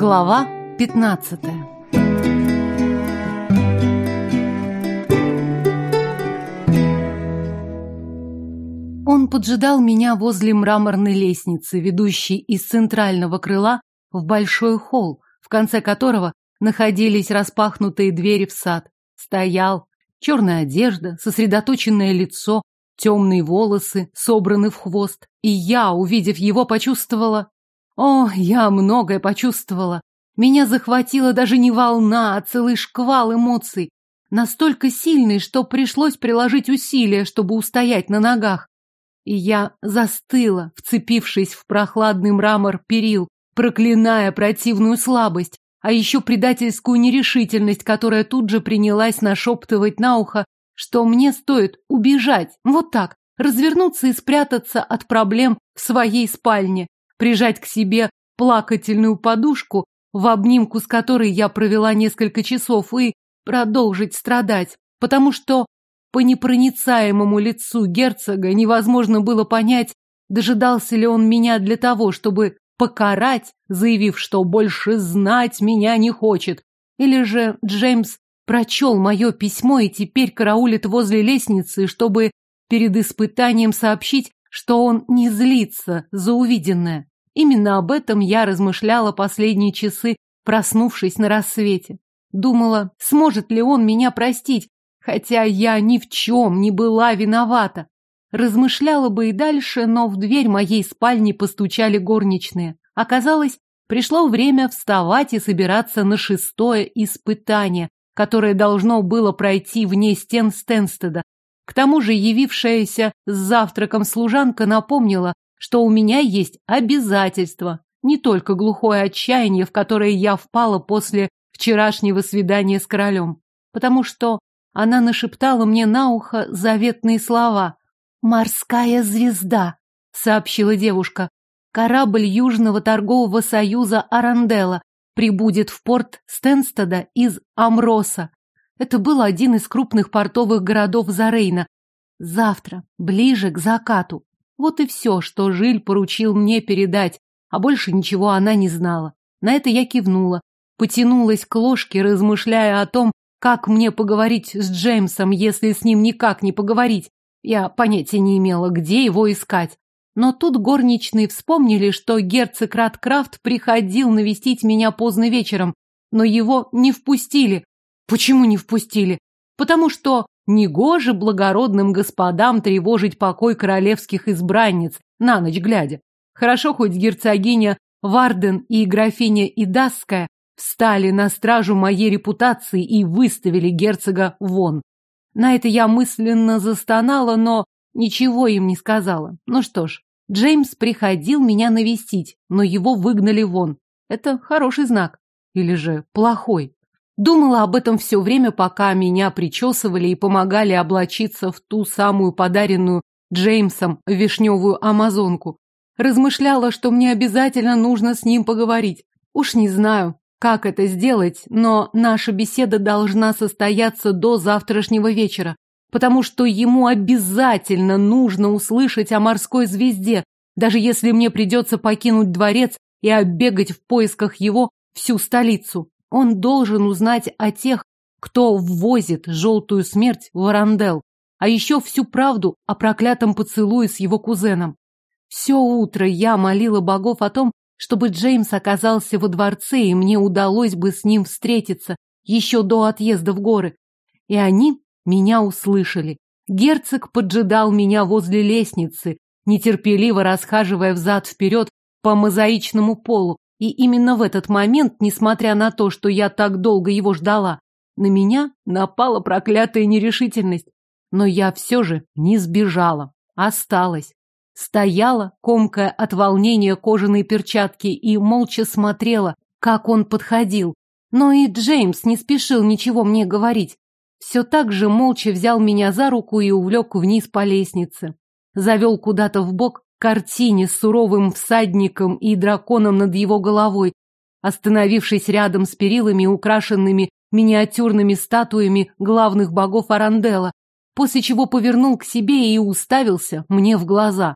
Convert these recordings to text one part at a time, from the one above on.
Глава 15 Он поджидал меня возле мраморной лестницы, ведущей из центрального крыла в большой холл, в конце которого находились распахнутые двери в сад. Стоял, черная одежда, сосредоточенное лицо, темные волосы, собраны в хвост. И я, увидев его, почувствовала... О, я многое почувствовала. Меня захватила даже не волна, а целый шквал эмоций. Настолько сильный, что пришлось приложить усилия, чтобы устоять на ногах. И я застыла, вцепившись в прохладный мрамор перил, проклиная противную слабость, а еще предательскую нерешительность, которая тут же принялась нашептывать на ухо, что мне стоит убежать, вот так, развернуться и спрятаться от проблем в своей спальне, прижать к себе плакательную подушку, в обнимку с которой я провела несколько часов, и продолжить страдать, потому что по непроницаемому лицу герцога невозможно было понять, дожидался ли он меня для того, чтобы покарать, заявив, что больше знать меня не хочет, или же Джеймс прочел мое письмо и теперь караулит возле лестницы, чтобы перед испытанием сообщить, что он не злится за увиденное. Именно об этом я размышляла последние часы, проснувшись на рассвете. Думала, сможет ли он меня простить, хотя я ни в чем не была виновата. Размышляла бы и дальше, но в дверь моей спальни постучали горничные. Оказалось, пришло время вставать и собираться на шестое испытание, которое должно было пройти вне стен Стенстеда. К тому же явившаяся с завтраком служанка напомнила, что у меня есть обязательства, не только глухое отчаяние, в которое я впала после вчерашнего свидания с королем, потому что она нашептала мне на ухо заветные слова. «Морская звезда», — сообщила девушка. «Корабль Южного торгового союза Арандела, прибудет в порт Стенстеда из Амроса. Это был один из крупных портовых городов Зарейна. Завтра, ближе к закату. Вот и все, что Жиль поручил мне передать, а больше ничего она не знала. На это я кивнула, потянулась к ложке, размышляя о том, как мне поговорить с Джеймсом, если с ним никак не поговорить. Я понятия не имела, где его искать. Но тут горничные вспомнили, что герцог Раткрафт приходил навестить меня поздно вечером, но его не впустили. Почему не впустили? Потому что негоже благородным господам тревожить покой королевских избранниц на ночь глядя. Хорошо хоть герцогиня Варден и графиня Идасская встали на стражу моей репутации и выставили герцога вон. На это я мысленно застонала, но Ничего им не сказала. Ну что ж, Джеймс приходил меня навестить, но его выгнали вон. Это хороший знак. Или же плохой. Думала об этом все время, пока меня причесывали и помогали облачиться в ту самую подаренную Джеймсом вишневую амазонку. Размышляла, что мне обязательно нужно с ним поговорить. Уж не знаю, как это сделать, но наша беседа должна состояться до завтрашнего вечера потому что ему обязательно нужно услышать о морской звезде, даже если мне придется покинуть дворец и оббегать в поисках его всю столицу. Он должен узнать о тех, кто ввозит желтую смерть в Арандел, а еще всю правду о проклятом поцелуе с его кузеном. Все утро я молила богов о том, чтобы Джеймс оказался во дворце, и мне удалось бы с ним встретиться еще до отъезда в горы. И они меня услышали. Герцог поджидал меня возле лестницы, нетерпеливо расхаживая взад-вперед по мозаичному полу. И именно в этот момент, несмотря на то, что я так долго его ждала, на меня напала проклятая нерешительность. Но я все же не сбежала, осталась. Стояла, комкая от волнения кожаные перчатки, и молча смотрела, как он подходил. Но и Джеймс не спешил ничего мне говорить все так же молча взял меня за руку и увлек вниз по лестнице. Завел куда-то в бок картине с суровым всадником и драконом над его головой, остановившись рядом с перилами, украшенными миниатюрными статуями главных богов Арандела, после чего повернул к себе и уставился мне в глаза.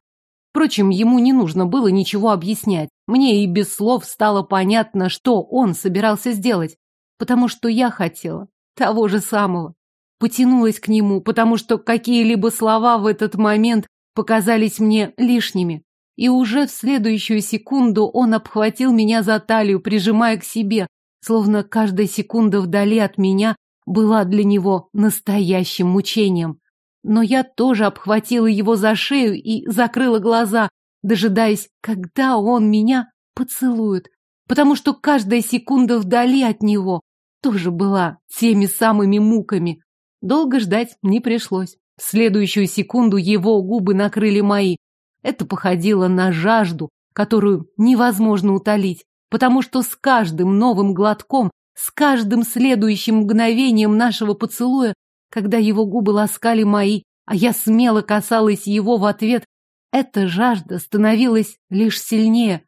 Впрочем, ему не нужно было ничего объяснять. Мне и без слов стало понятно, что он собирался сделать, потому что я хотела того же самого. Потянулась к нему, потому что какие-либо слова в этот момент показались мне лишними. И уже в следующую секунду он обхватил меня за талию, прижимая к себе, словно каждая секунда вдали от меня была для него настоящим мучением. Но я тоже обхватила его за шею и закрыла глаза, дожидаясь, когда он меня поцелует, потому что каждая секунда вдали от него тоже была теми самыми муками. Долго ждать не пришлось. В следующую секунду его губы накрыли мои. Это походило на жажду, которую невозможно утолить, потому что с каждым новым глотком, с каждым следующим мгновением нашего поцелуя, когда его губы ласкали мои, а я смело касалась его в ответ, эта жажда становилась лишь сильнее,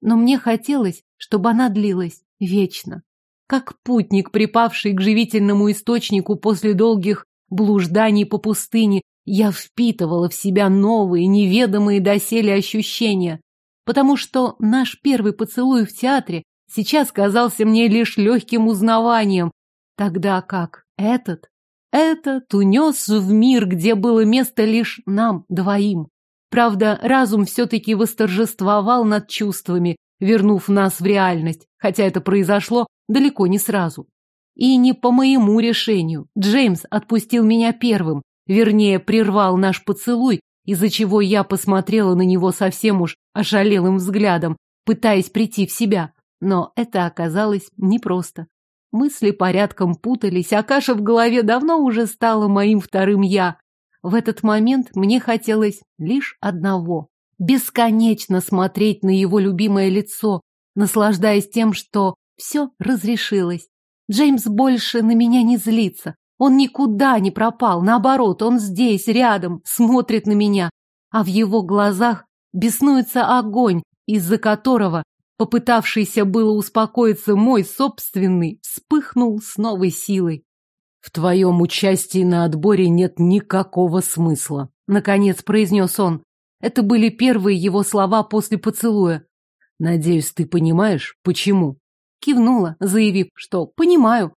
но мне хотелось, чтобы она длилась вечно. Как путник, припавший к живительному источнику после долгих блужданий по пустыне, я впитывала в себя новые, неведомые доселе ощущения, потому что наш первый поцелуй в театре сейчас казался мне лишь легким узнаванием, тогда как этот, этот унес в мир, где было место лишь нам двоим. Правда, разум все-таки восторжествовал над чувствами, вернув нас в реальность, хотя это произошло далеко не сразу. И не по моему решению. Джеймс отпустил меня первым, вернее, прервал наш поцелуй, из-за чего я посмотрела на него совсем уж ошалелым взглядом, пытаясь прийти в себя. Но это оказалось непросто. Мысли порядком путались, а каша в голове давно уже стала моим вторым «я», в этот момент мне хотелось лишь одного — бесконечно смотреть на его любимое лицо, наслаждаясь тем, что все разрешилось. Джеймс больше на меня не злится. Он никуда не пропал, наоборот, он здесь, рядом, смотрит на меня, а в его глазах беснуется огонь, из-за которого, попытавшийся было успокоиться мой собственный, вспыхнул с новой силой. В твоем участии на отборе нет никакого смысла, наконец произнес он. Это были первые его слова после поцелуя. Надеюсь, ты понимаешь, почему? Кивнула, заявив, что понимаю.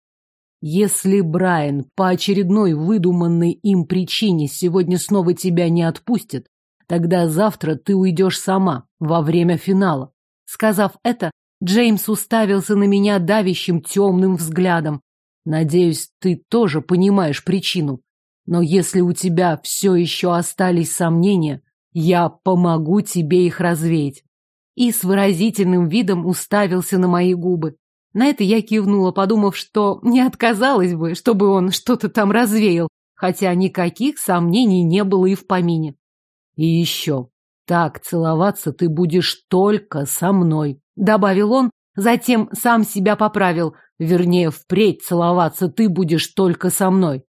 Если Брайан по очередной выдуманной им причине сегодня снова тебя не отпустит, тогда завтра ты уйдешь сама во время финала. Сказав это, Джеймс уставился на меня давящим темным взглядом. Надеюсь, ты тоже понимаешь причину. Но если у тебя все еще остались сомнения, я помогу тебе их развеять. И с выразительным видом уставился на мои губы. На это я кивнула, подумав, что не отказалась бы, чтобы он что-то там развеял, хотя никаких сомнений не было и в помине. И еще, так целоваться ты будешь только со мной, добавил он, затем сам себя поправил – Вернее, впредь целоваться ты будешь только со мной.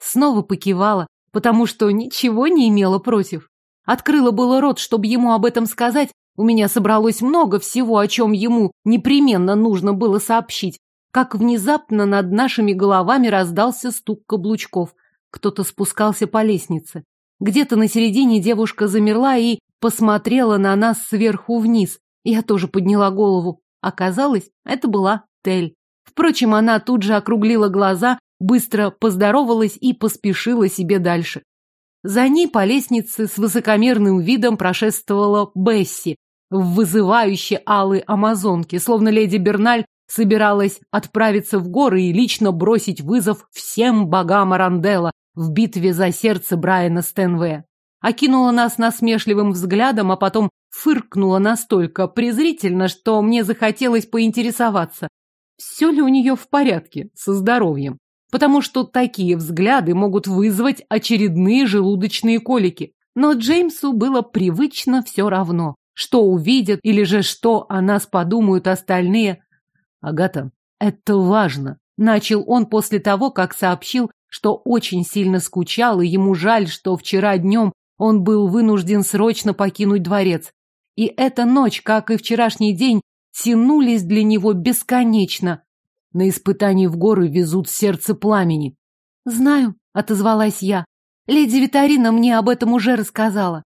Снова покивала, потому что ничего не имела против. Открыла было рот, чтобы ему об этом сказать. У меня собралось много всего, о чем ему непременно нужно было сообщить. Как внезапно над нашими головами раздался стук каблучков. Кто-то спускался по лестнице. Где-то на середине девушка замерла и посмотрела на нас сверху вниз. Я тоже подняла голову. Оказалось, это была Тель. Впрочем, она тут же округлила глаза, быстро поздоровалась и поспешила себе дальше. За ней по лестнице с высокомерным видом прошествовала Бесси в вызывающей алой амазонке, словно леди Берналь собиралась отправиться в горы и лично бросить вызов всем богам Аранделла в битве за сердце Брайана Стэнвея. Окинула нас насмешливым взглядом, а потом фыркнула настолько презрительно, что мне захотелось поинтересоваться, все ли у нее в порядке со здоровьем, потому что такие взгляды могут вызвать очередные желудочные колики. Но Джеймсу было привычно все равно, что увидят или же что о нас подумают остальные. Агата, это важно. Начал он после того, как сообщил, что очень сильно скучал, и ему жаль, что вчера днем он был вынужден срочно покинуть дворец. И эта ночь, как и вчерашний день, тянулись для него бесконечно. На испытании в горы везут сердце пламени. «Знаю», — отозвалась я. «Леди Витарина мне об этом уже рассказала».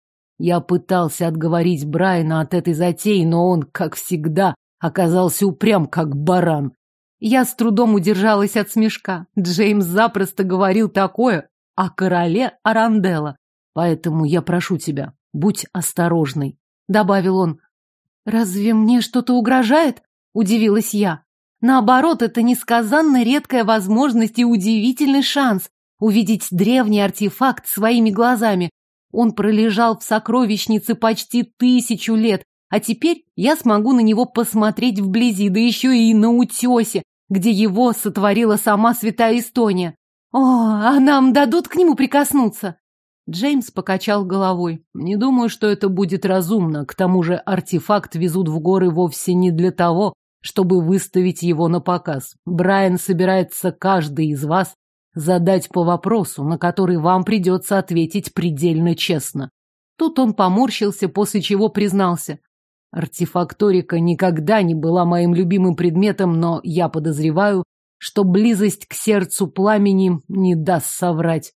Я пытался отговорить Брайана от этой затеи, но он, как всегда, оказался упрям, как баран. Я с трудом удержалась от смешка. Джеймс запросто говорил такое о короле Аранделла. Поэтому я прошу тебя, будь осторожной, — добавил он. Разве мне что-то угрожает? — удивилась я. Наоборот, это несказанно редкая возможность и удивительный шанс увидеть древний артефакт своими глазами. Он пролежал в сокровищнице почти тысячу лет, а теперь я смогу на него посмотреть вблизи, да еще и на утесе, где его сотворила сама святая Эстония. О, а нам дадут к нему прикоснуться? Джеймс покачал головой. Не думаю, что это будет разумно. К тому же артефакт везут в горы вовсе не для того, чтобы выставить его на показ. Брайан собирается каждый из вас задать по вопросу, на который вам придется ответить предельно честно. Тут он поморщился, после чего признался. Артефакторика никогда не была моим любимым предметом, но я подозреваю, что близость к сердцу пламени не даст соврать.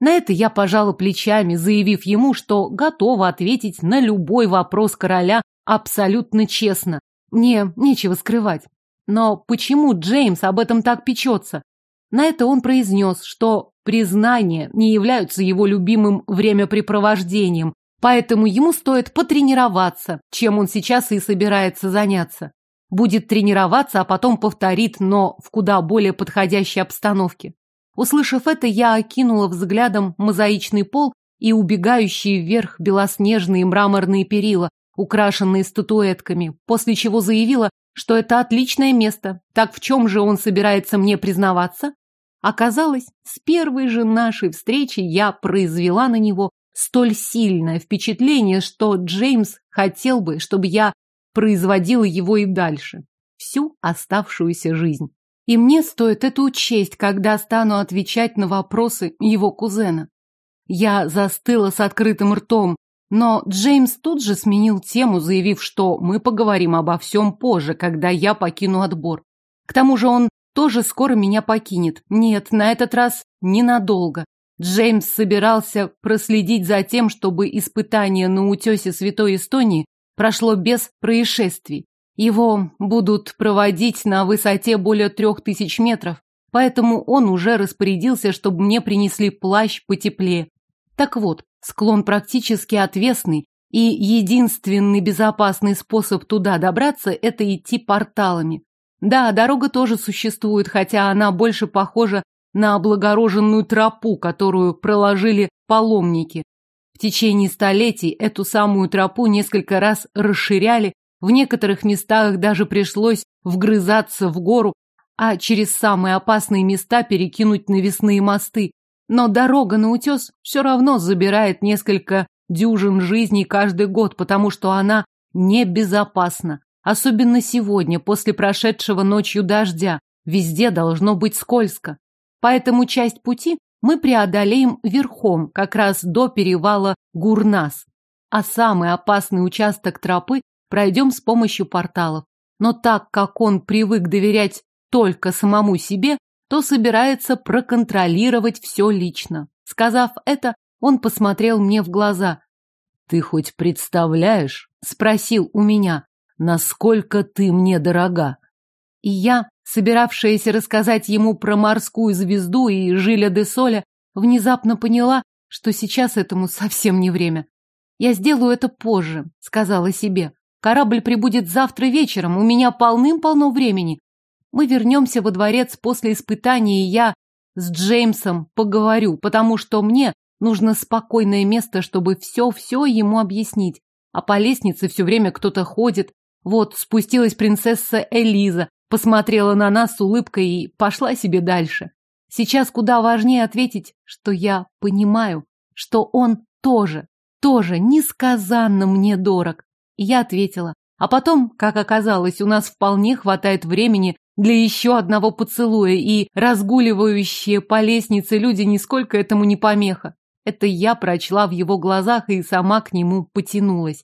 На это я пожала плечами, заявив ему, что готова ответить на любой вопрос короля абсолютно честно. Мне нечего скрывать. Но почему Джеймс об этом так печется? На это он произнес, что признания не являются его любимым времяпрепровождением, Поэтому ему стоит потренироваться, чем он сейчас и собирается заняться. Будет тренироваться, а потом повторит, но в куда более подходящей обстановке. Услышав это, я окинула взглядом мозаичный пол и убегающие вверх белоснежные мраморные перила, украшенные статуэтками, после чего заявила, что это отличное место. Так в чем же он собирается мне признаваться? Оказалось, с первой же нашей встречи я произвела на него столь сильное впечатление, что Джеймс хотел бы, чтобы я производила его и дальше, всю оставшуюся жизнь. И мне стоит это учесть, когда стану отвечать на вопросы его кузена. Я застыла с открытым ртом, но Джеймс тут же сменил тему, заявив, что мы поговорим обо всем позже, когда я покину отбор. К тому же он тоже скоро меня покинет. Нет, на этот раз ненадолго. Джеймс собирался проследить за тем, чтобы испытание на утесе Святой Эстонии прошло без происшествий. Его будут проводить на высоте более трех тысяч метров, поэтому он уже распорядился, чтобы мне принесли плащ потеплее. Так вот, склон практически отвесный, и единственный безопасный способ туда добраться – это идти порталами. Да, дорога тоже существует, хотя она больше похожа на облагороженную тропу, которую проложили паломники. В течение столетий эту самую тропу несколько раз расширяли, в некоторых местах даже пришлось вгрызаться в гору, а через самые опасные места перекинуть навесные мосты. Но дорога на утес все равно забирает несколько дюжин жизней каждый год, потому что она небезопасна. Особенно сегодня, после прошедшего ночью дождя. Везде должно быть скользко. Поэтому часть пути мы преодолеем верхом, как раз до перевала Гурнас. А самый опасный участок тропы пройдем с помощью порталов. Но так как он привык доверять только самому себе, то собирается проконтролировать все лично. Сказав это, он посмотрел мне в глаза. «Ты хоть представляешь?» — спросил у меня. «Насколько ты мне дорога?» И я собиравшаяся рассказать ему про морскую звезду и Жиля де Соля, внезапно поняла, что сейчас этому совсем не время. «Я сделаю это позже», — сказала себе. «Корабль прибудет завтра вечером, у меня полным-полно времени. Мы вернемся во дворец после испытания, и я с Джеймсом поговорю, потому что мне нужно спокойное место, чтобы все-все ему объяснить. А по лестнице все время кто-то ходит. Вот спустилась принцесса Элиза, посмотрела на нас с улыбкой и пошла себе дальше. Сейчас куда важнее ответить, что я понимаю, что он тоже, тоже несказанно мне дорог. И я ответила. А потом, как оказалось, у нас вполне хватает времени для еще одного поцелуя, и разгуливающие по лестнице люди нисколько этому не помеха. Это я прочла в его глазах и сама к нему потянулась.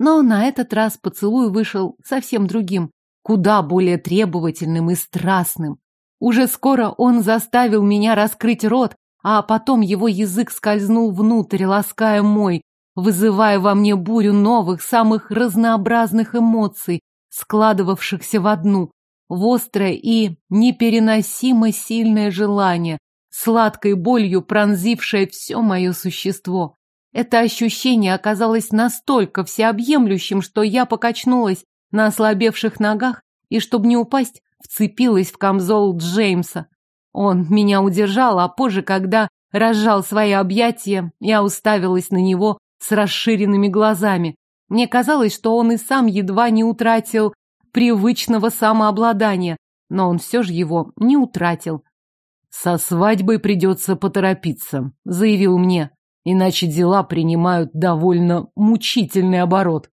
Но на этот раз поцелуй вышел совсем другим куда более требовательным и страстным. Уже скоро он заставил меня раскрыть рот, а потом его язык скользнул внутрь, лаская мой, вызывая во мне бурю новых, самых разнообразных эмоций, складывавшихся в одну, в острое и непереносимо сильное желание, сладкой болью пронзившее все мое существо. Это ощущение оказалось настолько всеобъемлющим, что я покачнулась на ослабевших ногах и, чтобы не упасть, вцепилась в камзол Джеймса. Он меня удержал, а позже, когда разжал свои объятия, я уставилась на него с расширенными глазами. Мне казалось, что он и сам едва не утратил привычного самообладания, но он все же его не утратил. «Со свадьбой придется поторопиться», — заявил мне, иначе дела принимают довольно мучительный оборот.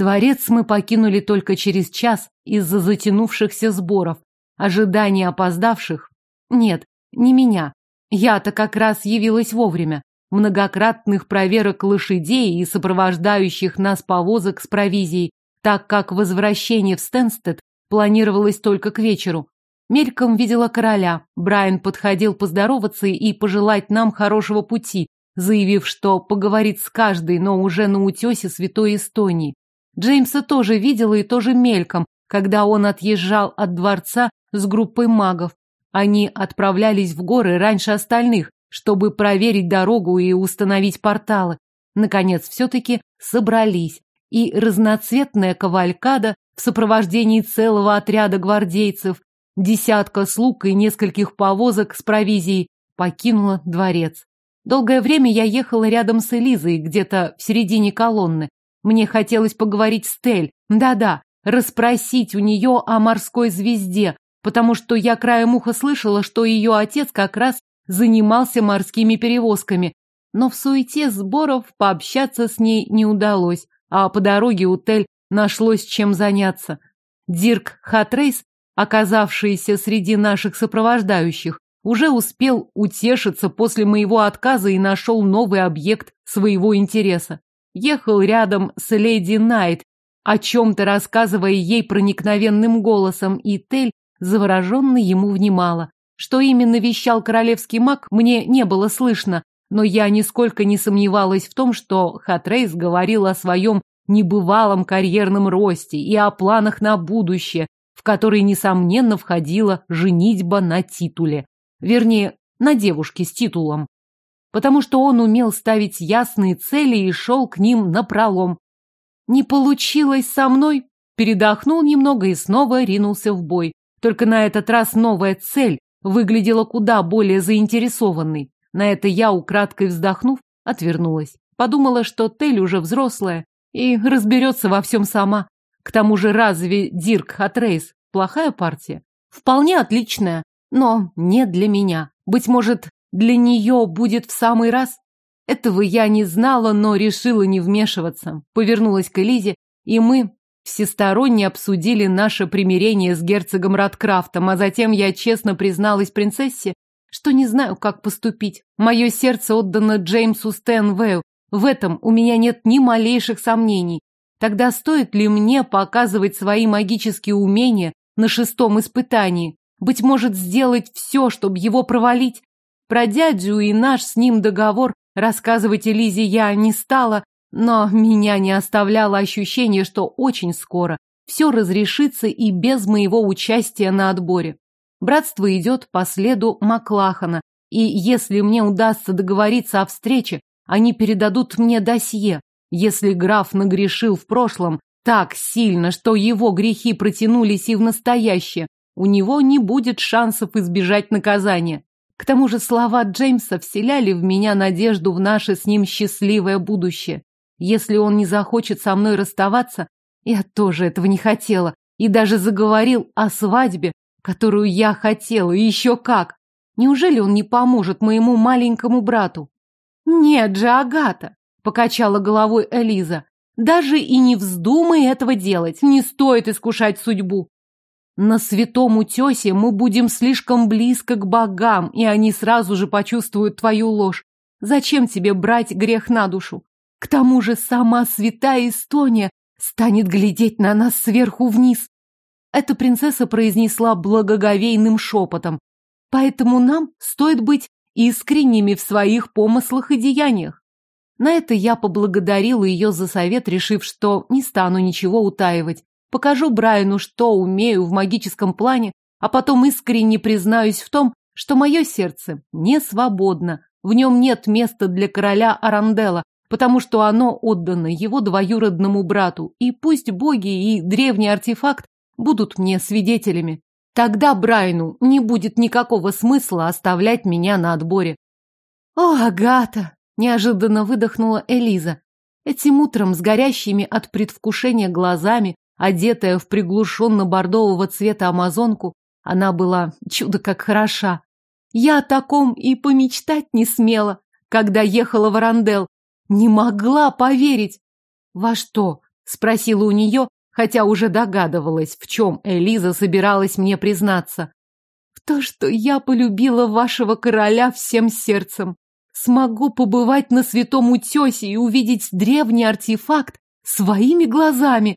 Дворец мы покинули только через час из-за затянувшихся сборов. Ожидания опоздавших? Нет, не меня. Я-то как раз явилась вовремя. Многократных проверок лошадей и сопровождающих нас повозок с провизией, так как возвращение в Стенстед планировалось только к вечеру. Мельком видела короля. Брайан подходил поздороваться и пожелать нам хорошего пути, заявив, что поговорит с каждой, но уже на утесе Святой Эстонии. Джеймса тоже видела и тоже мельком, когда он отъезжал от дворца с группой магов. Они отправлялись в горы раньше остальных, чтобы проверить дорогу и установить порталы. Наконец, все-таки собрались, и разноцветная кавалькада в сопровождении целого отряда гвардейцев, десятка слуг и нескольких повозок с провизией покинула дворец. Долгое время я ехала рядом с Элизой, где-то в середине колонны, мне хотелось поговорить с Тель. Да-да, расспросить у нее о морской звезде, потому что я краем уха слышала, что ее отец как раз занимался морскими перевозками. Но в суете сборов пообщаться с ней не удалось, а по дороге у Тель нашлось чем заняться. Дирк Хатрейс, оказавшийся среди наших сопровождающих, уже успел утешиться после моего отказа и нашел новый объект своего интереса ехал рядом с леди Найт, о чем-то рассказывая ей проникновенным голосом, и Тель завороженно ему внимала. Что именно вещал королевский маг, мне не было слышно, но я нисколько не сомневалась в том, что Хатрейс говорил о своем небывалом карьерном росте и о планах на будущее, в который, несомненно, входила женитьба на титуле. Вернее, на девушке с титулом потому что он умел ставить ясные цели и шел к ним напролом. Не получилось со мной, передохнул немного и снова ринулся в бой. Только на этот раз новая цель выглядела куда более заинтересованной. На это я, украдкой вздохнув, отвернулась. Подумала, что Тель уже взрослая и разберется во всем сама. К тому же разве Дирк Хатрейс плохая партия? Вполне отличная, но не для меня. Быть может, для нее будет в самый раз? Этого я не знала, но решила не вмешиваться. Повернулась к Элизе, и мы всесторонне обсудили наше примирение с герцогом Радкрафтом, а затем я честно призналась принцессе, что не знаю, как поступить. Мое сердце отдано Джеймсу Стэнвею. В этом у меня нет ни малейших сомнений. Тогда стоит ли мне показывать свои магические умения на шестом испытании? Быть может, сделать все, чтобы его провалить? Про дядю и наш с ним договор рассказывать Элизе я не стала, но меня не оставляло ощущение, что очень скоро все разрешится и без моего участия на отборе. Братство идет по следу Маклахана, и если мне удастся договориться о встрече, они передадут мне досье. Если граф нагрешил в прошлом так сильно, что его грехи протянулись и в настоящее, у него не будет шансов избежать наказания. К тому же слова Джеймса вселяли в меня надежду в наше с ним счастливое будущее. Если он не захочет со мной расставаться, я тоже этого не хотела, и даже заговорил о свадьбе, которую я хотела, и еще как. Неужели он не поможет моему маленькому брату? Нет же, Агата, покачала головой Элиза. Даже и не вздумай этого делать, не стоит искушать судьбу. На святом утесе мы будем слишком близко к богам, и они сразу же почувствуют твою ложь. Зачем тебе брать грех на душу? К тому же сама святая Эстония станет глядеть на нас сверху вниз. Эта принцесса произнесла благоговейным шепотом. Поэтому нам стоит быть искренними в своих помыслах и деяниях. На это я поблагодарила ее за совет, решив, что не стану ничего утаивать. Покажу Брайану, что умею в магическом плане, а потом искренне признаюсь в том, что мое сердце не свободно. В нем нет места для короля Арандела, потому что оно отдано его двоюродному брату, и пусть боги и древний артефакт будут мне свидетелями. Тогда Брайну не будет никакого смысла оставлять меня на отборе. «О, Агата!» – неожиданно выдохнула Элиза. Этим утром с горящими от предвкушения глазами, одетая в приглушенно-бордового цвета амазонку, она была чудо как хороша. Я о таком и помечтать не смела, когда ехала в Арандел. Не могла поверить. Во что? Спросила у нее, хотя уже догадывалась, в чем Элиза собиралась мне признаться. В то, что я полюбила вашего короля всем сердцем. Смогу побывать на святом утесе и увидеть древний артефакт своими глазами.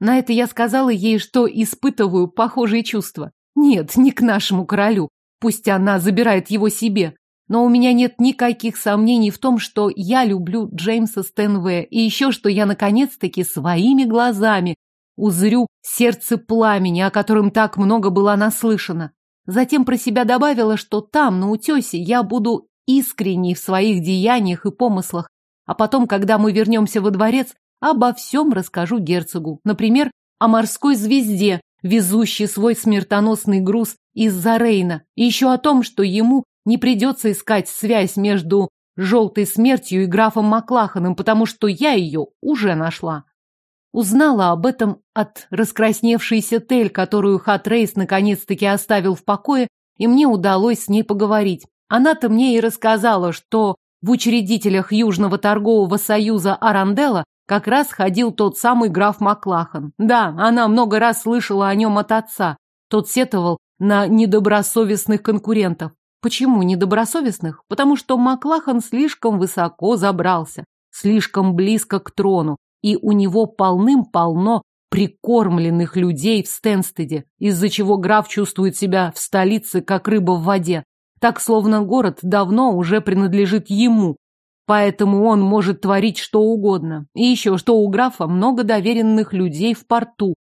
На это я сказала ей, что испытываю похожие чувства. Нет, не к нашему королю. Пусть она забирает его себе. Но у меня нет никаких сомнений в том, что я люблю Джеймса Стэнвея, и еще что я наконец-таки своими глазами узрю сердце пламени, о котором так много было наслышано. Затем про себя добавила, что там, на утесе, я буду искренней в своих деяниях и помыслах, а потом, когда мы вернемся во дворец, обо всем расскажу герцогу. Например, о морской звезде, везущей свой смертоносный груз из-за Рейна, и еще о том, что ему не придется искать связь между желтой смертью и графом Маклаханом, потому что я ее уже нашла. Узнала об этом от раскрасневшейся Тель, которую Хатрейс наконец-таки оставил в покое, и мне удалось с ней поговорить. Она-то мне и рассказала, что в учредителях Южного торгового союза Арандела как раз ходил тот самый граф Маклахан. Да, она много раз слышала о нем от отца. Тот сетовал на недобросовестных конкурентов. Почему недобросовестных? Потому что Маклахан слишком высоко забрался, слишком близко к трону, и у него полным-полно прикормленных людей в Стенстеде, из-за чего граф чувствует себя в столице, как рыба в воде. Так, словно город давно уже принадлежит ему, поэтому он может творить что угодно. И еще, что у графа много доверенных людей в порту.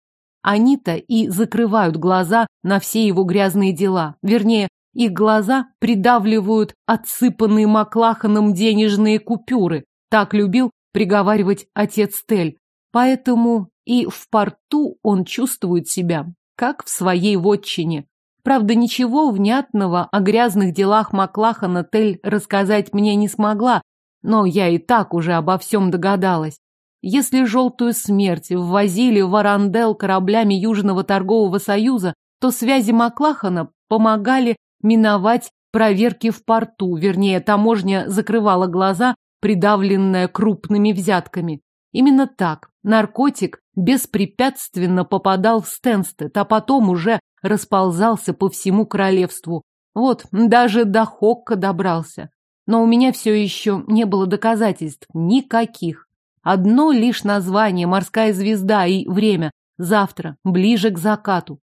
Они-то и закрывают глаза на все его грязные дела. Вернее, их глаза придавливают отсыпанные Маклаханом денежные купюры. Так любил приговаривать отец Тель. Поэтому и в порту он чувствует себя, как в своей вотчине. Правда, ничего внятного о грязных делах Маклахана Тель рассказать мне не смогла, но я и так уже обо всем догадалась. Если желтую смерть ввозили в Арандел кораблями Южного торгового союза, то связи Маклахана помогали миновать проверки в порту, вернее, таможня закрывала глаза, придавленная крупными взятками. Именно так наркотик беспрепятственно попадал в Стенстед, а потом уже расползался по всему королевству. Вот, даже до Хокка добрался. Но у меня все еще не было доказательств, никаких. Одно лишь название «Морская звезда» и время завтра, ближе к закату.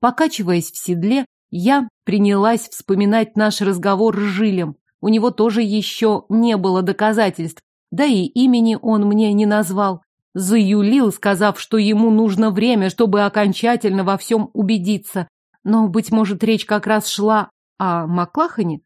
Покачиваясь в седле, я принялась вспоминать наш разговор с Жилем. У него тоже еще не было доказательств, да и имени он мне не назвал. Заюлил, сказав, что ему нужно время, чтобы окончательно во всем убедиться. Но, быть может, речь как раз шла о Маклахане?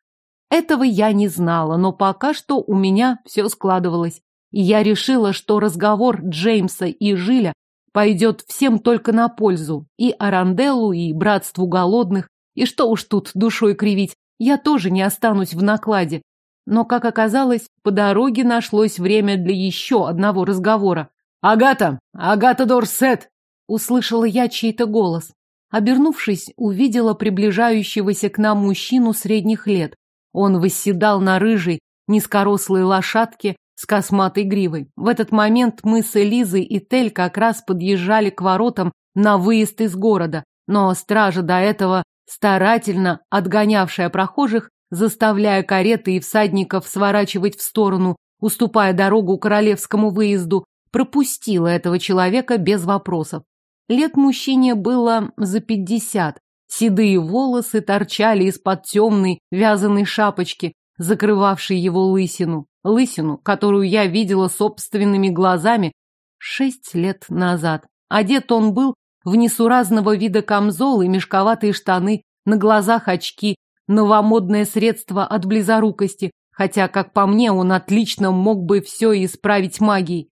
Этого я не знала, но пока что у меня все складывалось. И я решила, что разговор Джеймса и Жиля пойдет всем только на пользу. И Аранделлу, и Братству Голодных. И что уж тут душой кривить, я тоже не останусь в накладе. Но, как оказалось, по дороге нашлось время для еще одного разговора. «Агата! Агата Дорсет!» Услышала я чей-то голос. Обернувшись, увидела приближающегося к нам мужчину средних лет. Он восседал на рыжей, низкорослой лошадке с косматой гривой. В этот момент мы с Элизой и Тель как раз подъезжали к воротам на выезд из города, но стража до этого, старательно отгонявшая прохожих, заставляя кареты и всадников сворачивать в сторону, уступая дорогу королевскому выезду, пропустила этого человека без вопросов. Лет мужчине было за пятьдесят, Седые волосы торчали из-под темной вязаной шапочки, закрывавшей его лысину. Лысину, которую я видела собственными глазами шесть лет назад. Одет он был в несуразного вида камзол и мешковатые штаны, на глазах очки, новомодное средство от близорукости, хотя, как по мне, он отлично мог бы все исправить магией.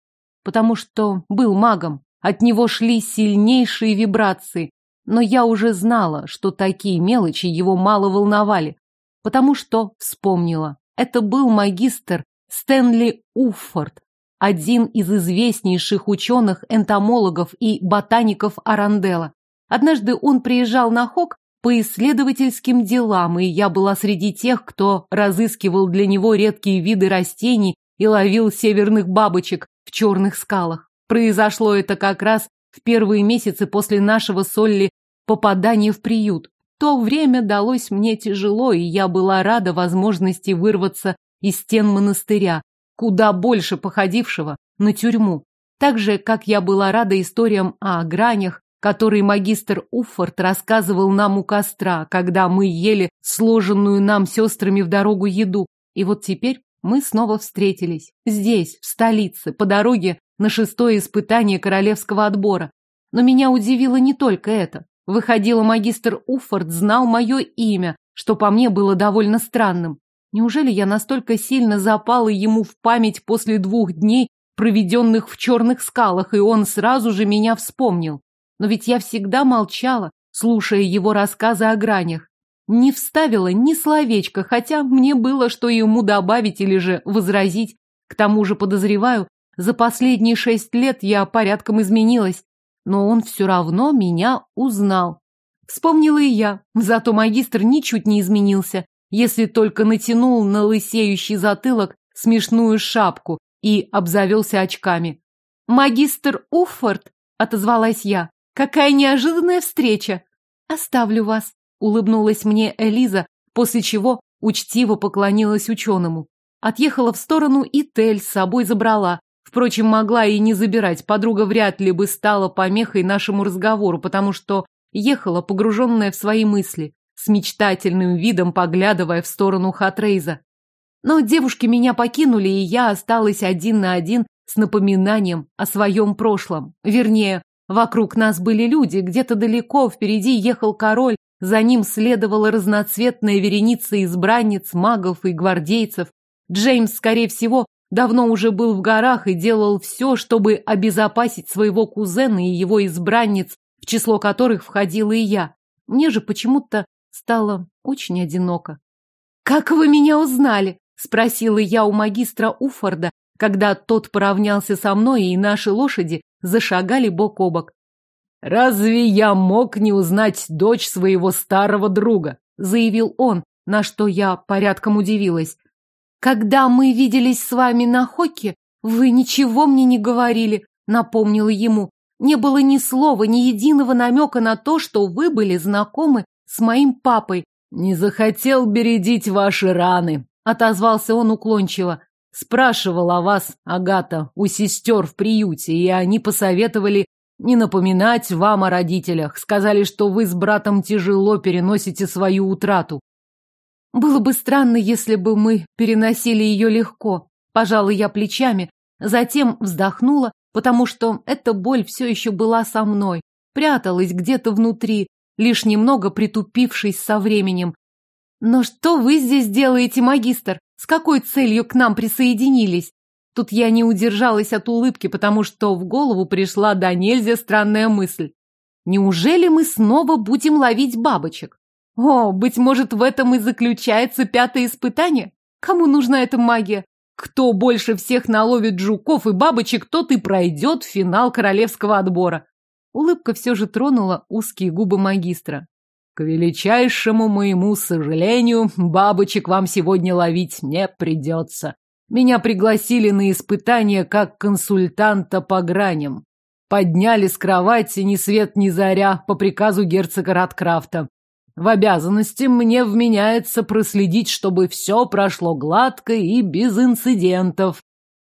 Потому что был магом, от него шли сильнейшие вибрации, но я уже знала, что такие мелочи его мало волновали, потому что вспомнила. Это был магистр Стэнли Уффорд, один из известнейших ученых-энтомологов и ботаников Арандела. Однажды он приезжал на Хок по исследовательским делам, и я была среди тех, кто разыскивал для него редкие виды растений и ловил северных бабочек в черных скалах. Произошло это как раз в первые месяцы после нашего Солли попадания в приют. То время далось мне тяжело, и я была рада возможности вырваться из стен монастыря, куда больше походившего на тюрьму. Так же, как я была рада историям о гранях, которые магистр Уффорд рассказывал нам у костра, когда мы ели сложенную нам сестрами в дорогу еду. И вот теперь мы снова встретились. Здесь, в столице, по дороге на шестое испытание королевского отбора. Но меня удивило не только это. Выходило, магистр Уффорд знал мое имя, что по мне было довольно странным. Неужели я настолько сильно запала ему в память после двух дней, проведенных в черных скалах, и он сразу же меня вспомнил? Но ведь я всегда молчала, слушая его рассказы о гранях. Не вставила ни словечка, хотя мне было что ему добавить или же возразить. К тому же, подозреваю, за последние шесть лет я порядком изменилась, но он все равно меня узнал. Вспомнила и я, зато магистр ничуть не изменился если только натянул на лысеющий затылок смешную шапку и обзавелся очками. «Магистр Уффорд!» — отозвалась я. «Какая неожиданная встреча!» «Оставлю вас», — улыбнулась мне Элиза, после чего учтиво поклонилась ученому. Отъехала в сторону и Тель с собой забрала. Впрочем, могла и не забирать, подруга вряд ли бы стала помехой нашему разговору, потому что ехала, погруженная в свои мысли с мечтательным видом поглядывая в сторону Хатрейза. Но девушки меня покинули, и я осталась один на один с напоминанием о своем прошлом. Вернее, вокруг нас были люди, где-то далеко впереди ехал король, за ним следовала разноцветная вереница избранниц, магов и гвардейцев. Джеймс, скорее всего, давно уже был в горах и делал все, чтобы обезопасить своего кузена и его избранниц, в число которых входила и я. Мне же почему-то Стало очень одиноко. «Как вы меня узнали?» — спросила я у магистра Уфорда, когда тот поравнялся со мной, и наши лошади зашагали бок о бок. «Разве я мог не узнать дочь своего старого друга?» — заявил он, на что я порядком удивилась. «Когда мы виделись с вами на хоке, вы ничего мне не говорили», — напомнила ему. «Не было ни слова, ни единого намека на то, что вы были знакомы с моим папой. Не захотел бередить ваши раны, отозвался он уклончиво. Спрашивал о вас, Агата, у сестер в приюте, и они посоветовали не напоминать вам о родителях. Сказали, что вы с братом тяжело переносите свою утрату. Было бы странно, если бы мы переносили ее легко. Пожала я плечами, затем вздохнула, потому что эта боль все еще была со мной, пряталась где-то внутри, лишь немного притупившись со временем. «Но что вы здесь делаете, магистр? С какой целью к нам присоединились?» Тут я не удержалась от улыбки, потому что в голову пришла до нельзя странная мысль. Неужели мы снова будем ловить бабочек? О, быть может, в этом и заключается пятое испытание? Кому нужна эта магия? Кто больше всех наловит жуков и бабочек, тот и пройдет финал королевского отбора. Улыбка все же тронула узкие губы магистра. К величайшему моему сожалению, бабочек вам сегодня ловить не придется. Меня пригласили на испытание как консультанта по граням. Подняли с кровати ни свет ни заря по приказу герцога Радкрафта. В обязанности мне вменяется проследить, чтобы все прошло гладко и без инцидентов.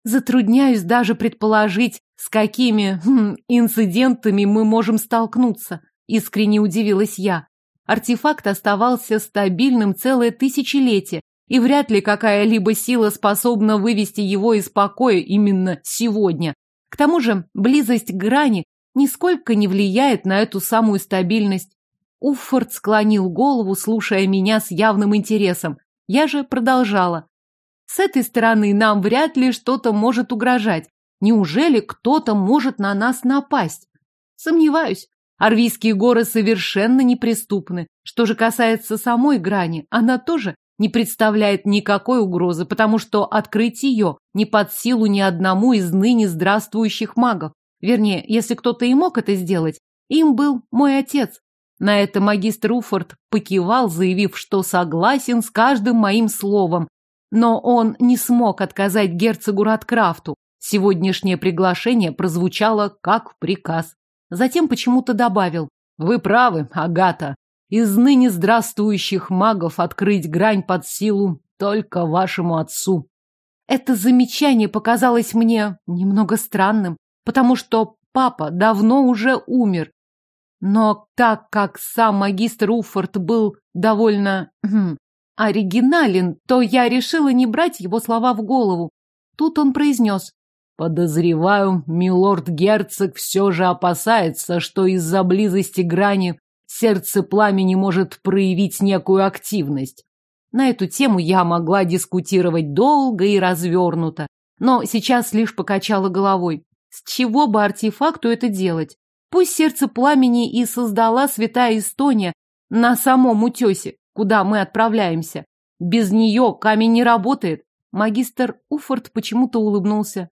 Затрудняюсь даже предположить, с какими хм, инцидентами мы можем столкнуться, искренне удивилась я. артефакт оставался стабильным целое тысячелетие, и вряд ли какая-либо сила способна вывести его из покоя именно сегодня. К тому же близость грани нисколько не влияет на эту самую стабильность. Уффорд склонил голову, слушая меня с явным интересом. Я же продолжала. С этой стороны нам вряд ли что-то может угрожать. Неужели кто-то может на нас напасть? Сомневаюсь. Арвийские горы совершенно неприступны. Что же касается самой грани, она тоже не представляет никакой угрозы, потому что открыть ее не под силу ни одному из ныне здравствующих магов. Вернее, если кто-то и мог это сделать, им был мой отец. На это магистр Уфорд покивал, заявив, что согласен с каждым моим словом. Но он не смог отказать герцогу Радкрафту. Сегодняшнее приглашение прозвучало как приказ. Затем почему-то добавил. «Вы правы, Агата. Из ныне здравствующих магов открыть грань под силу только вашему отцу». Это замечание показалось мне немного странным потому что папа давно уже умер. Но так как сам магистр Уффорд был довольно хм, оригинален, то я решила не брать его слова в голову. Тут он произнес. Подозреваю, милорд-герцог все же опасается, что из-за близости грани сердце пламени может проявить некую активность. На эту тему я могла дискутировать долго и развернуто, но сейчас лишь покачала головой. С чего бы артефакту это делать? Пусть сердце пламени и создала святая Эстония на самом утесе, куда мы отправляемся. Без нее камень не работает. Магистр Уфорд почему-то улыбнулся.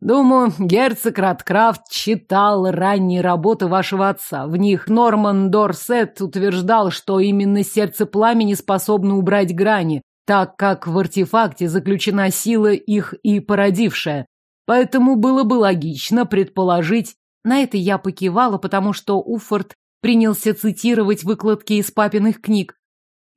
Думаю, герцог Радкрафт читал ранние работы вашего отца. В них Норман Дорсет утверждал, что именно сердце пламени способно убрать грани, так как в артефакте заключена сила их и породившая. Поэтому было бы логично предположить... На это я покивала, потому что Уффорд принялся цитировать выкладки из папиных книг.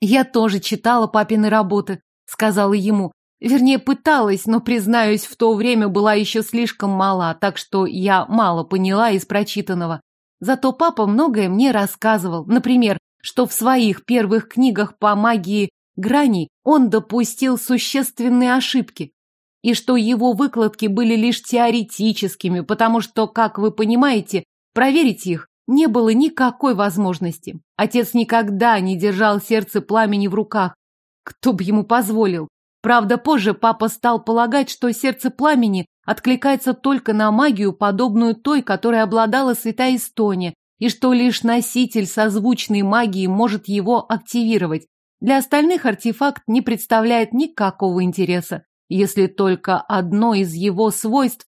«Я тоже читала папины работы», — сказала ему. Вернее, пыталась, но, признаюсь, в то время была еще слишком мала, так что я мало поняла из прочитанного. Зато папа многое мне рассказывал. Например, что в своих первых книгах по магии граней он допустил существенные ошибки и что его выкладки были лишь теоретическими, потому что, как вы понимаете, проверить их не было никакой возможности. Отец никогда не держал сердце пламени в руках. Кто бы ему позволил? Правда, позже папа стал полагать, что сердце пламени откликается только на магию, подобную той, которой обладала святая Эстония, и что лишь носитель созвучной магии может его активировать. Для остальных артефакт не представляет никакого интереса если только одно из его свойств.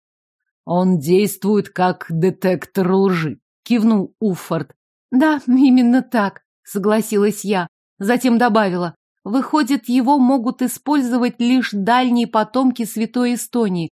Он действует как детектор лжи, кивнул Уффорд. Да, именно так, согласилась я. Затем добавила. Выходит, его могут использовать лишь дальние потомки Святой Эстонии.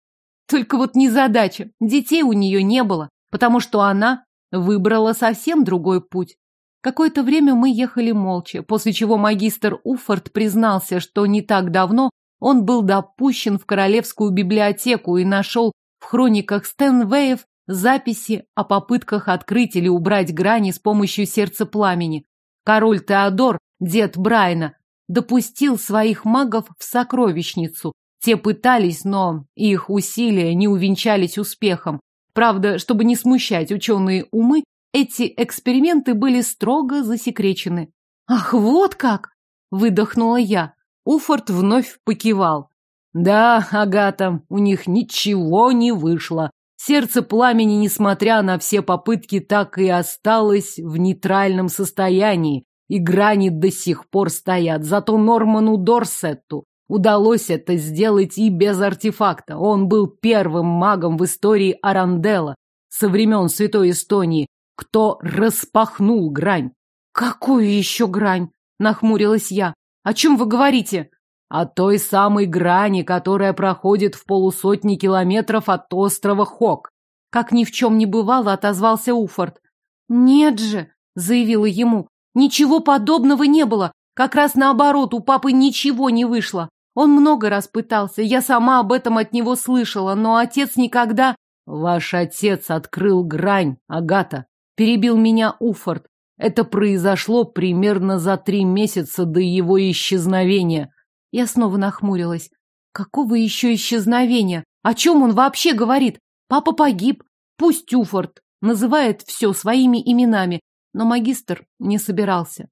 Только вот незадача. Детей у нее не было, потому что она выбрала совсем другой путь. Какое-то время мы ехали молча, после чего магистр Уффорд признался, что не так давно он был допущен в Королевскую библиотеку и нашел в хрониках Стэнвеев записи о попытках открыть или убрать грани с помощью сердца пламени. Король Теодор, дед Брайна, допустил своих магов в сокровищницу. Те пытались, но их усилия не увенчались успехом. Правда, чтобы не смущать ученые умы, эти эксперименты были строго засекречены. «Ах, вот как!» – выдохнула я. Уфорд вновь покивал. Да, Агата, у них ничего не вышло. Сердце пламени, несмотря на все попытки, так и осталось в нейтральном состоянии, и грани до сих пор стоят. Зато Норману Дорсетту удалось это сделать и без артефакта. Он был первым магом в истории Аранделла со времен Святой Эстонии, кто распахнул грань. «Какую еще грань?» — нахмурилась я. О чем вы говорите? О той самой грани, которая проходит в полусотни километров от острова Хок. Как ни в чем не бывало, отозвался Уфорд. Нет же, заявила ему, ничего подобного не было. Как раз наоборот, у папы ничего не вышло. Он много раз пытался, я сама об этом от него слышала, но отец никогда... Ваш отец открыл грань, Агата, перебил меня Уфорд. Это произошло примерно за три месяца до его исчезновения. Я снова нахмурилась. Какого еще исчезновения? О чем он вообще говорит? Папа погиб. Пусть Тюфорд называет все своими именами, но магистр не собирался.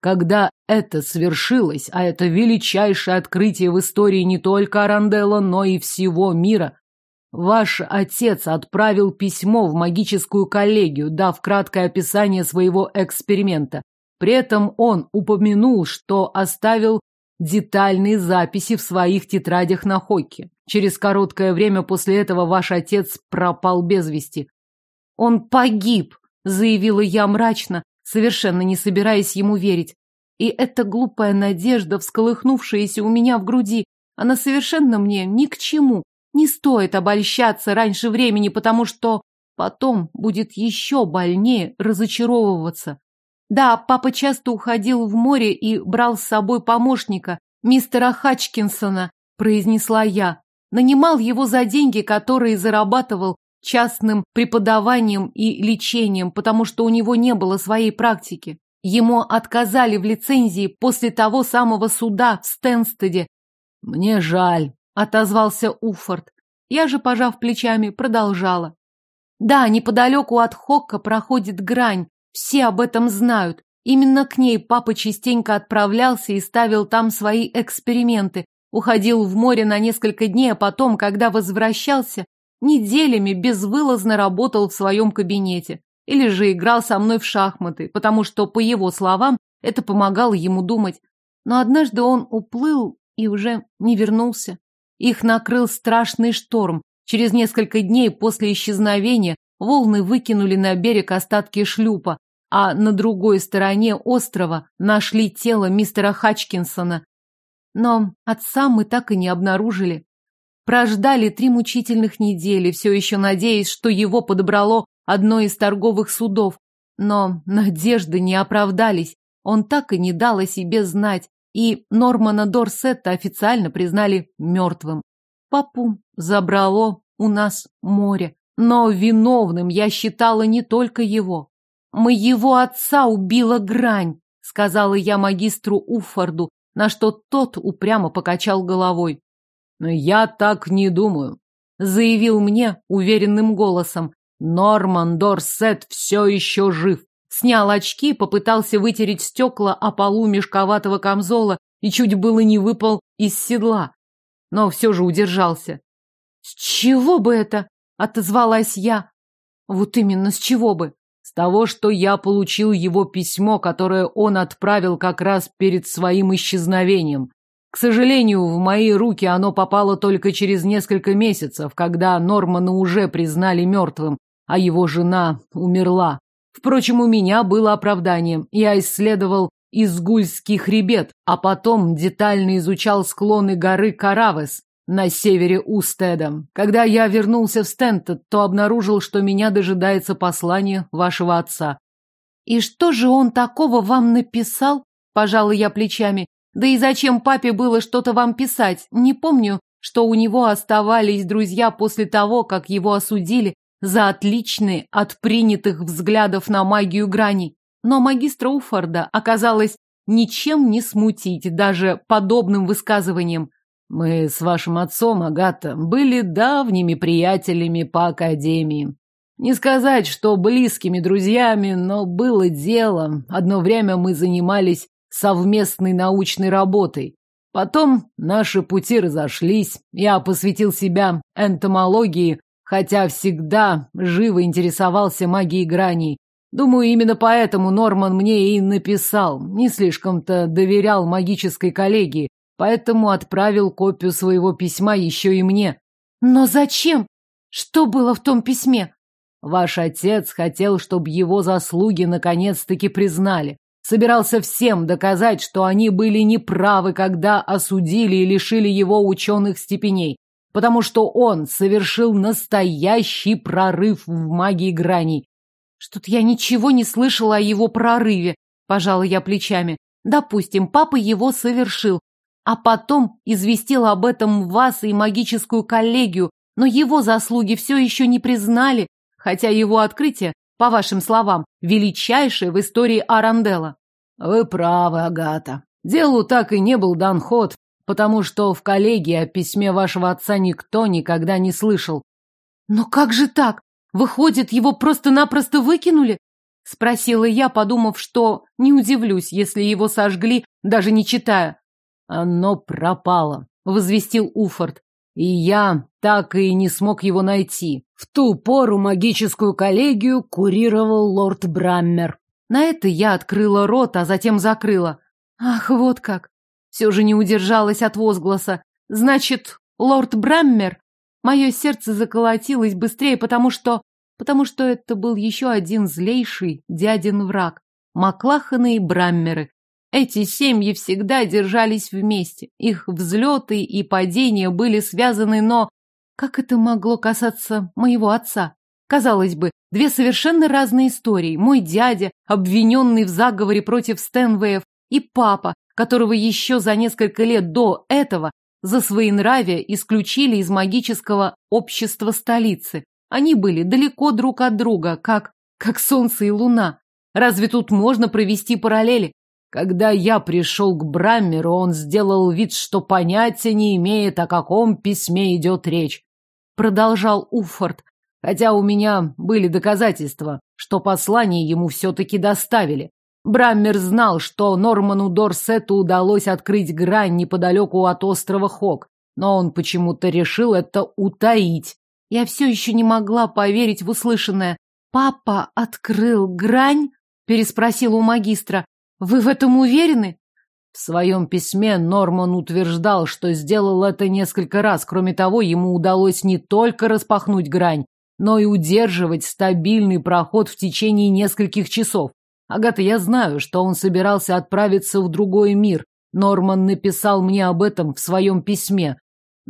Когда это свершилось, а это величайшее открытие в истории не только Аранделла, но и всего мира, ваш отец отправил письмо в магическую коллегию, дав краткое описание своего эксперимента. При этом он упомянул, что оставил детальные записи в своих тетрадях на Хокке. Через короткое время после этого ваш отец пропал без вести. «Он погиб», — заявила я мрачно, совершенно не собираясь ему верить. И эта глупая надежда, всколыхнувшаяся у меня в груди, она совершенно мне ни к чему. Не стоит обольщаться раньше времени, потому что потом будет еще больнее разочаровываться. Да, папа часто уходил в море и брал с собой помощника, мистера Хачкинсона, произнесла я. Нанимал его за деньги, которые зарабатывал частным преподаванием и лечением, потому что у него не было своей практики. Ему отказали в лицензии после того самого суда в Стенстеде. «Мне жаль», — отозвался Уфорд. Я же, пожав плечами, продолжала. «Да, неподалеку от Хокка проходит грань. Все об этом знают. Именно к ней папа частенько отправлялся и ставил там свои эксперименты. Уходил в море на несколько дней, а потом, когда возвращался, неделями безвылазно работал в своем кабинете. Или же играл со мной в шахматы, потому что, по его словам, это помогало ему думать. Но однажды он уплыл и уже не вернулся. Их накрыл страшный шторм. Через несколько дней после исчезновения волны выкинули на берег остатки шлюпа, а на другой стороне острова нашли тело мистера Хачкинсона. Но отца мы так и не обнаружили. Прождали три мучительных недели, все еще надеясь, что его подобрало одно из торговых судов. Но надежды не оправдались. Он так и не дал о себе знать, и Нормана Дорсетта официально признали мертвым. Папу забрало у нас море. Но виновным я считала не только его. «Моего отца убила грань», — сказала я магистру Уффорду, на что тот упрямо покачал головой. «Я так не думаю», — заявил мне уверенным голосом. «Норман Дорсет все еще жив». Снял очки, попытался вытереть стекла о полу мешковатого камзола и чуть было не выпал из седла. Но все же удержался. «С чего бы это?» — отозвалась я. «Вот именно, с чего бы?» «С того, что я получил его письмо, которое он отправил как раз перед своим исчезновением. К сожалению, в мои руки оно попало только через несколько месяцев, когда Нормана уже признали мертвым, а его жена умерла. Впрочем, у меня было оправдание. Я исследовал Изгульский хребет, а потом детально изучал склоны горы Каравес на севере Устеда. Когда я вернулся в Стентед, то обнаружил, что меня дожидается послание вашего отца. «И что же он такого вам написал?» – пожала я плечами. Да и зачем папе было что-то вам писать? Не помню, что у него оставались друзья после того, как его осудили за отличные от принятых взглядов на магию граней. Но магистра Уфорда оказалось ничем не смутить даже подобным высказыванием. Мы с вашим отцом, Агата, были давними приятелями по академии. Не сказать, что близкими друзьями, но было дело. Одно время мы занимались совместной научной работой. Потом наши пути разошлись. Я посвятил себя энтомологии, хотя всегда живо интересовался магией граней. Думаю, именно поэтому Норман мне и написал. Не слишком-то доверял магической коллегии, поэтому отправил копию своего письма еще и мне. Но зачем? Что было в том письме? Ваш отец хотел, чтобы его заслуги наконец-таки признали. Собирался всем доказать, что они были неправы, когда осудили и лишили его ученых степеней, потому что он совершил настоящий прорыв в магии граней. Что-то я ничего не слышала о его прорыве, пожала я плечами. Допустим, папа его совершил, а потом известил об этом вас и магическую коллегию, но его заслуги все еще не признали, хотя его открытие по вашим словам, величайшее в истории Аранделла. Вы правы, Агата. Делу так и не был дан ход, потому что в коллегии о письме вашего отца никто никогда не слышал. Но как же так? Выходит, его просто-напросто выкинули? Спросила я, подумав, что не удивлюсь, если его сожгли, даже не читая. Оно пропало, возвестил Уфорд. И я так и не смог его найти. В ту пору магическую коллегию курировал лорд Браммер. На это я открыла рот, а затем закрыла. Ах, вот как. Все же не удержалась от возгласа. Значит, лорд Браммер? Мое сердце заколотилось быстрее, потому что потому что это был еще один злейший дядин враг. Маклаханы и Браммеры. Эти семьи всегда держались вместе. Их взлеты и падения были связаны, но... Как это могло касаться моего отца? Казалось бы, две совершенно разные истории. Мой дядя, обвиненный в заговоре против Стэнвеев, и папа, которого еще за несколько лет до этого за своенравие исключили из магического общества столицы. Они были далеко друг от друга, как, как солнце и луна. Разве тут можно провести параллели? Когда я пришел к Браммеру, он сделал вид, что понятия не имеет, о каком письме идет речь. Продолжал Уффорд, хотя у меня были доказательства, что послание ему все-таки доставили. Браммер знал, что Норману Дорсету удалось открыть грань неподалеку от острова Хок, но он почему-то решил это утаить. Я все еще не могла поверить в услышанное. «Папа открыл грань?» – переспросила у магистра. «Вы в этом уверены?» В своем письме Норман утверждал, что сделал это несколько раз. Кроме того, ему удалось не только распахнуть грань, но и удерживать стабильный проход в течение нескольких часов. Агата, я знаю, что он собирался отправиться в другой мир. Норман написал мне об этом в своем письме.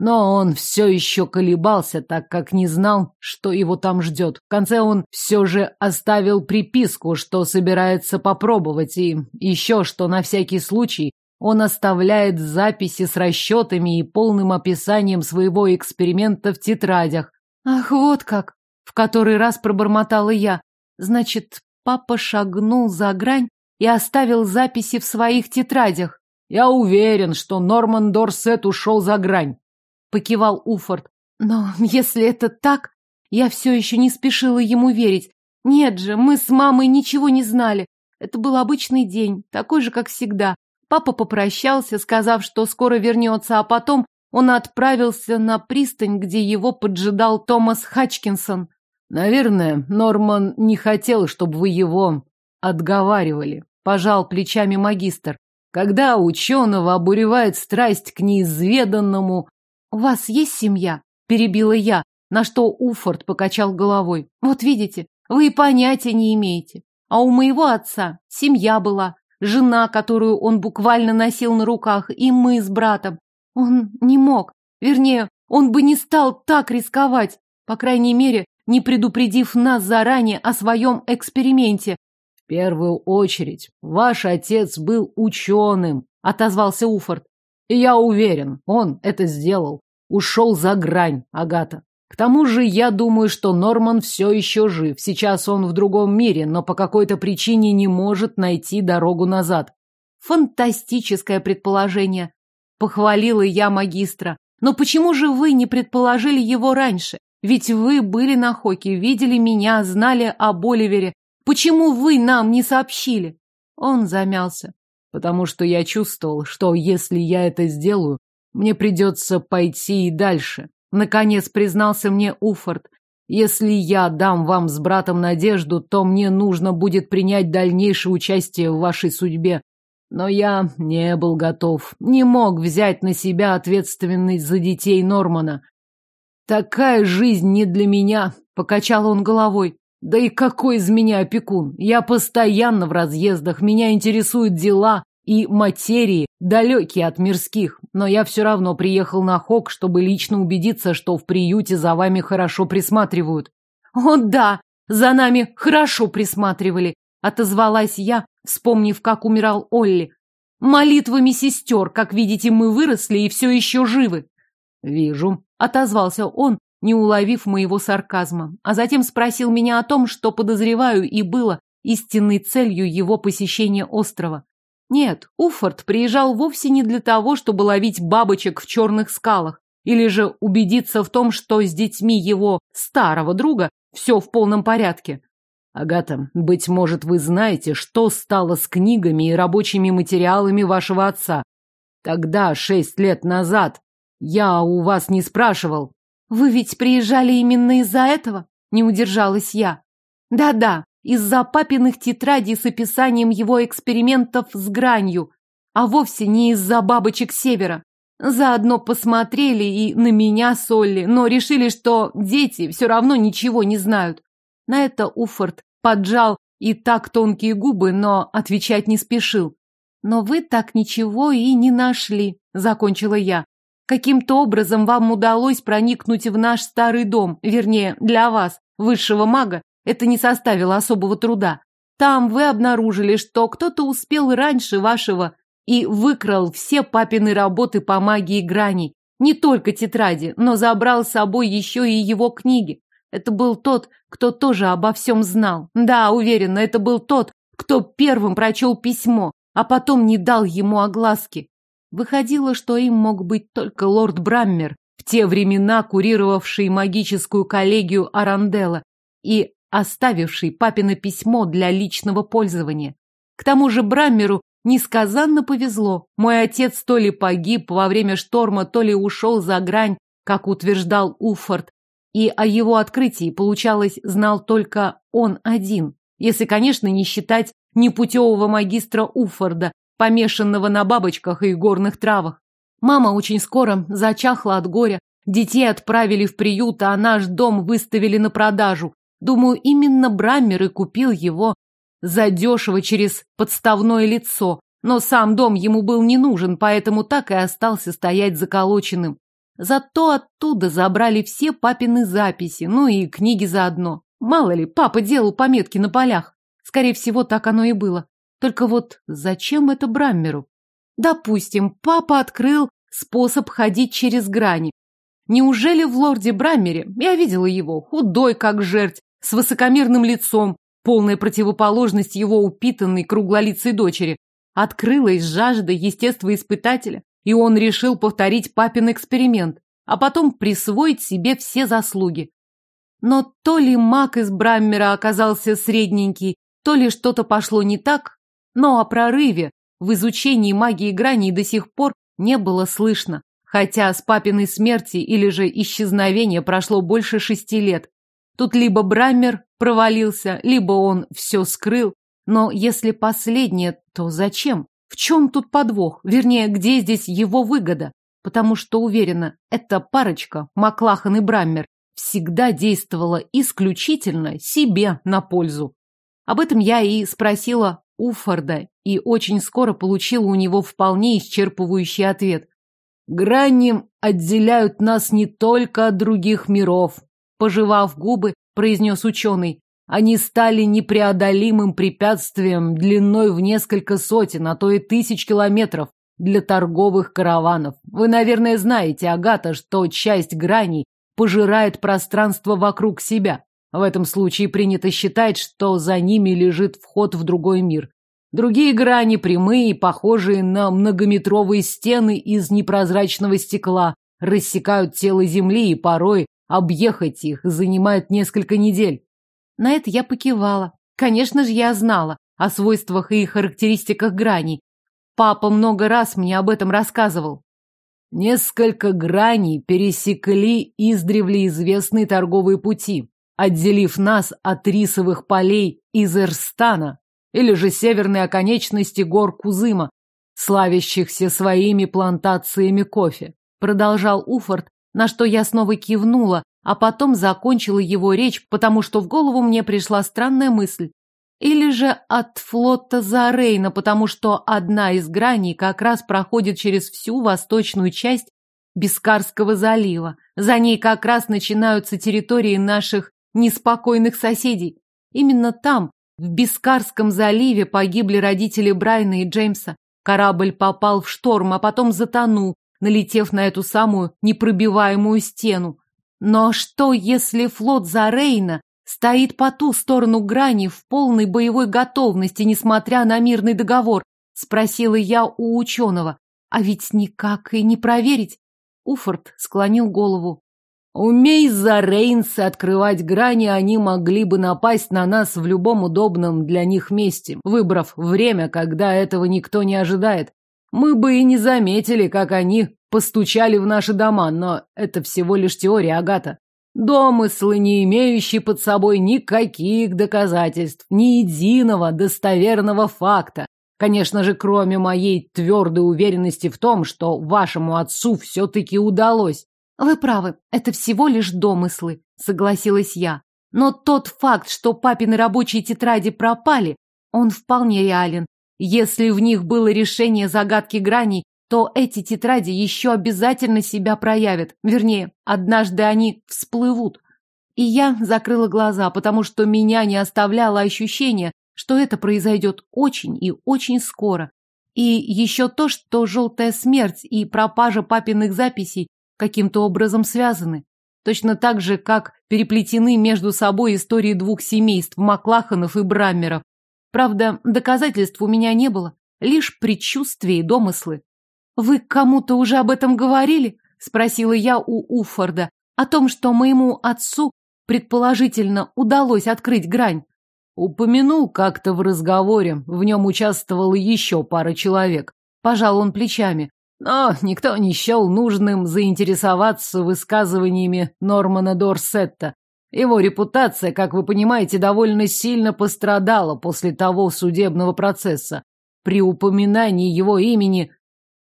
Но он все еще колебался, так как не знал, что его там ждет. В конце он все же оставил приписку, что собирается попробовать, и еще что на всякий случай он оставляет записи с расчетами и полным описанием своего эксперимента в тетрадях. Ах, вот как! Который раз пробормотала я. Значит, папа шагнул за грань и оставил записи в своих тетрадях. Я уверен, что Норман Дорсет ушел за грань покивал Уфорд. Но если это так, я все еще не спешила ему верить. Нет же, мы с мамой ничего не знали. Это был обычный день, такой же, как всегда. Папа попрощался, сказав, что скоро вернется, а потом он отправился на пристань, где его поджидал Томас Хачкинсон. Наверное, Норман не хотел, чтобы вы его отговаривали, пожал плечами магистр. Когда ученого обуревает страсть к неизведанному, «У вас есть семья?» – перебила я, на что Уфорд покачал головой. «Вот видите, вы и понятия не имеете. А у моего отца семья была, жена, которую он буквально носил на руках, и мы с братом. Он не мог, вернее, он бы не стал так рисковать, по крайней мере, не предупредив нас заранее о своем эксперименте. В первую очередь, ваш отец был ученым, отозвался Уфорд. И я уверен, он это сделал. Ушел за грань, Агата. К тому же я думаю, что Норман все еще жив. Сейчас он в другом мире, но по какой-то причине не может найти дорогу назад. Фантастическое предположение. Похвалила я магистра. Но почему же вы не предположили его раньше? Ведь вы были на Хоке, видели меня, знали об Оливере. Почему вы нам не сообщили? Он замялся потому что я чувствовал, что если я это сделаю, мне придется пойти и дальше. Наконец признался мне Уфорд. Если я дам вам с братом надежду, то мне нужно будет принять дальнейшее участие в вашей судьбе. Но я не был готов, не мог взять на себя ответственность за детей Нормана. Такая жизнь не для меня, покачал он головой. Да и какой из меня опекун? Я постоянно в разъездах, меня интересуют дела и материи, далекие от мирских. Но я все равно приехал на Хок, чтобы лично убедиться, что в приюте за вами хорошо присматривают. О да, за нами хорошо присматривали, отозвалась я, вспомнив, как умирал Олли. Молитвами сестер, как видите, мы выросли и все еще живы. Вижу, отозвался он, не уловив моего сарказма, а затем спросил меня о том, что подозреваю и было истинной целью его посещения острова. Нет, Уффорд приезжал вовсе не для того, чтобы ловить бабочек в черных скалах, или же убедиться в том, что с детьми его старого друга все в полном порядке. Агата, быть может, вы знаете, что стало с книгами и рабочими материалами вашего отца. Тогда, шесть лет назад, я у вас не спрашивал. Вы ведь приезжали именно из-за этого? Не удержалась я. Да-да, из-за папиных тетрадей с описанием его экспериментов с гранью, а вовсе не из-за бабочек севера. Заодно посмотрели и на меня с Олли, но решили, что дети все равно ничего не знают. На это Уфорд поджал и так тонкие губы, но отвечать не спешил. Но вы так ничего и не нашли, закончила я. Каким-то образом вам удалось проникнуть в наш старый дом, вернее, для вас, высшего мага, это не составило особого труда. Там вы обнаружили, что кто-то успел раньше вашего и выкрал все папины работы по магии граней. Не только тетради, но забрал с собой еще и его книги. Это был тот, кто тоже обо всем знал. Да, уверена, это был тот, кто первым прочел письмо, а потом не дал ему огласки. Выходило, что им мог быть только лорд Браммер, в те времена курировавший магическую коллегию Аранделла и оставивший папино письмо для личного пользования. К тому же Браммеру несказанно повезло. Мой отец то ли погиб во время шторма, то ли ушел за грань, как утверждал Уффорд, и о его открытии, получалось, знал только он один, если, конечно, не считать непутевого магистра Уффорда, помешанного на бабочках и горных травах. Мама очень скоро зачахла от горя, детей отправили в приют, а наш дом выставили на продажу. Думаю, именно Браммер и купил его задешево через подставное лицо, но сам дом ему был не нужен, поэтому так и остался стоять заколоченным. Зато оттуда забрали все папины записи, ну и книги заодно. Мало ли, папа делал пометки на полях. Скорее всего, так оно и было. Только вот зачем это Браммеру? Допустим, папа открыл способ ходить через грани. Неужели в лорде Браммере, я видела его, худой как жерть, с высокомерным лицом, полная противоположность его упитанной круглолицей дочери, открылась жажда естествоиспытателя, и он решил повторить папин эксперимент, а потом присвоить себе все заслуги. Но то ли маг из Браммера оказался средненький, то ли что-то пошло не так, но о прорыве в изучении магии граней до сих пор не было слышно, хотя с папиной смерти или же исчезновения прошло больше шести лет. Тут либо Браммер провалился, либо он все скрыл, но если последнее, то зачем? В чем тут подвох? Вернее, где здесь его выгода? Потому что, уверена, эта парочка, Маклахан и Браммер, всегда действовала исключительно себе на пользу. Об этом я и спросила Уфорда, и очень скоро получила у него вполне исчерпывающий ответ. «Грани отделяют нас не только от других миров», пожевав губы, произнес ученый. Они стали непреодолимым препятствием длиной в несколько сотен, а то и тысяч километров для торговых караванов. Вы, наверное, знаете, Агата, что часть граней пожирает пространство вокруг себя. В этом случае принято считать, что за ними лежит вход в другой мир. Другие грани прямые, похожие на многометровые стены из непрозрачного стекла, рассекают тело Земли и порой объехать их занимает несколько недель. На это я покивала. Конечно же, я знала о свойствах и характеристиках граней. Папа много раз мне об этом рассказывал. Несколько граней пересекли издревле известные торговые пути, отделив нас от рисовых полей из Эрстана или же северной оконечности гор Кузыма, славящихся своими плантациями кофе. Продолжал Уфорд, на что я снова кивнула, а потом закончила его речь, потому что в голову мне пришла странная мысль. Или же от флота Зарейна, потому что одна из граней как раз проходит через всю восточную часть Бискарского залива. За ней как раз начинаются территории наших неспокойных соседей. Именно там, в Бискарском заливе, погибли родители Брайна и Джеймса. Корабль попал в шторм, а потом затонул, налетев на эту самую непробиваемую стену. Но что, если флот Зарейна стоит по ту сторону грани в полной боевой готовности, несмотря на мирный договор? Спросила я у ученого. А ведь никак и не проверить. Уфорд склонил голову. Умей за Рейнсы открывать грани, они могли бы напасть на нас в любом удобном для них месте, выбрав время, когда этого никто не ожидает. Мы бы и не заметили, как они постучали в наши дома, но это всего лишь теория, Агата. Домыслы, не имеющие под собой никаких доказательств, ни единого достоверного факта. Конечно же, кроме моей твердой уверенности в том, что вашему отцу все-таки удалось. Вы правы, это всего лишь домыслы, согласилась я. Но тот факт, что папины рабочие тетради пропали, он вполне реален. Если в них было решение загадки граней, то эти тетради еще обязательно себя проявят. Вернее, однажды они всплывут. И я закрыла глаза, потому что меня не оставляло ощущение, что это произойдет очень и очень скоро. И еще то, что желтая смерть и пропажа папиных записей каким-то образом связаны. Точно так же, как переплетены между собой истории двух семейств Маклаханов и Браммеров. Правда, доказательств у меня не было, лишь предчувствия и домыслы. «Вы кому-то уже об этом говорили?» – спросила я у Уффорда. «О том, что моему отцу, предположительно, удалось открыть грань». Упомянул как-то в разговоре, в нем участвовала еще пара человек. Пожал он плечами. Но никто не счел нужным заинтересоваться высказываниями Нормана Дорсетта. Его репутация, как вы понимаете, довольно сильно пострадала после того судебного процесса. При упоминании его имени...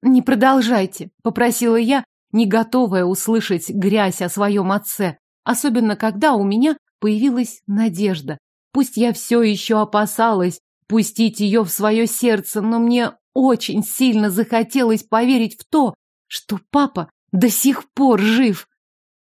«Не продолжайте», — попросила я, не готовая услышать грязь о своем отце, особенно когда у меня появилась надежда. Пусть я все еще опасалась пустить ее в свое сердце, но мне очень сильно захотелось поверить в то, что папа до сих пор жив.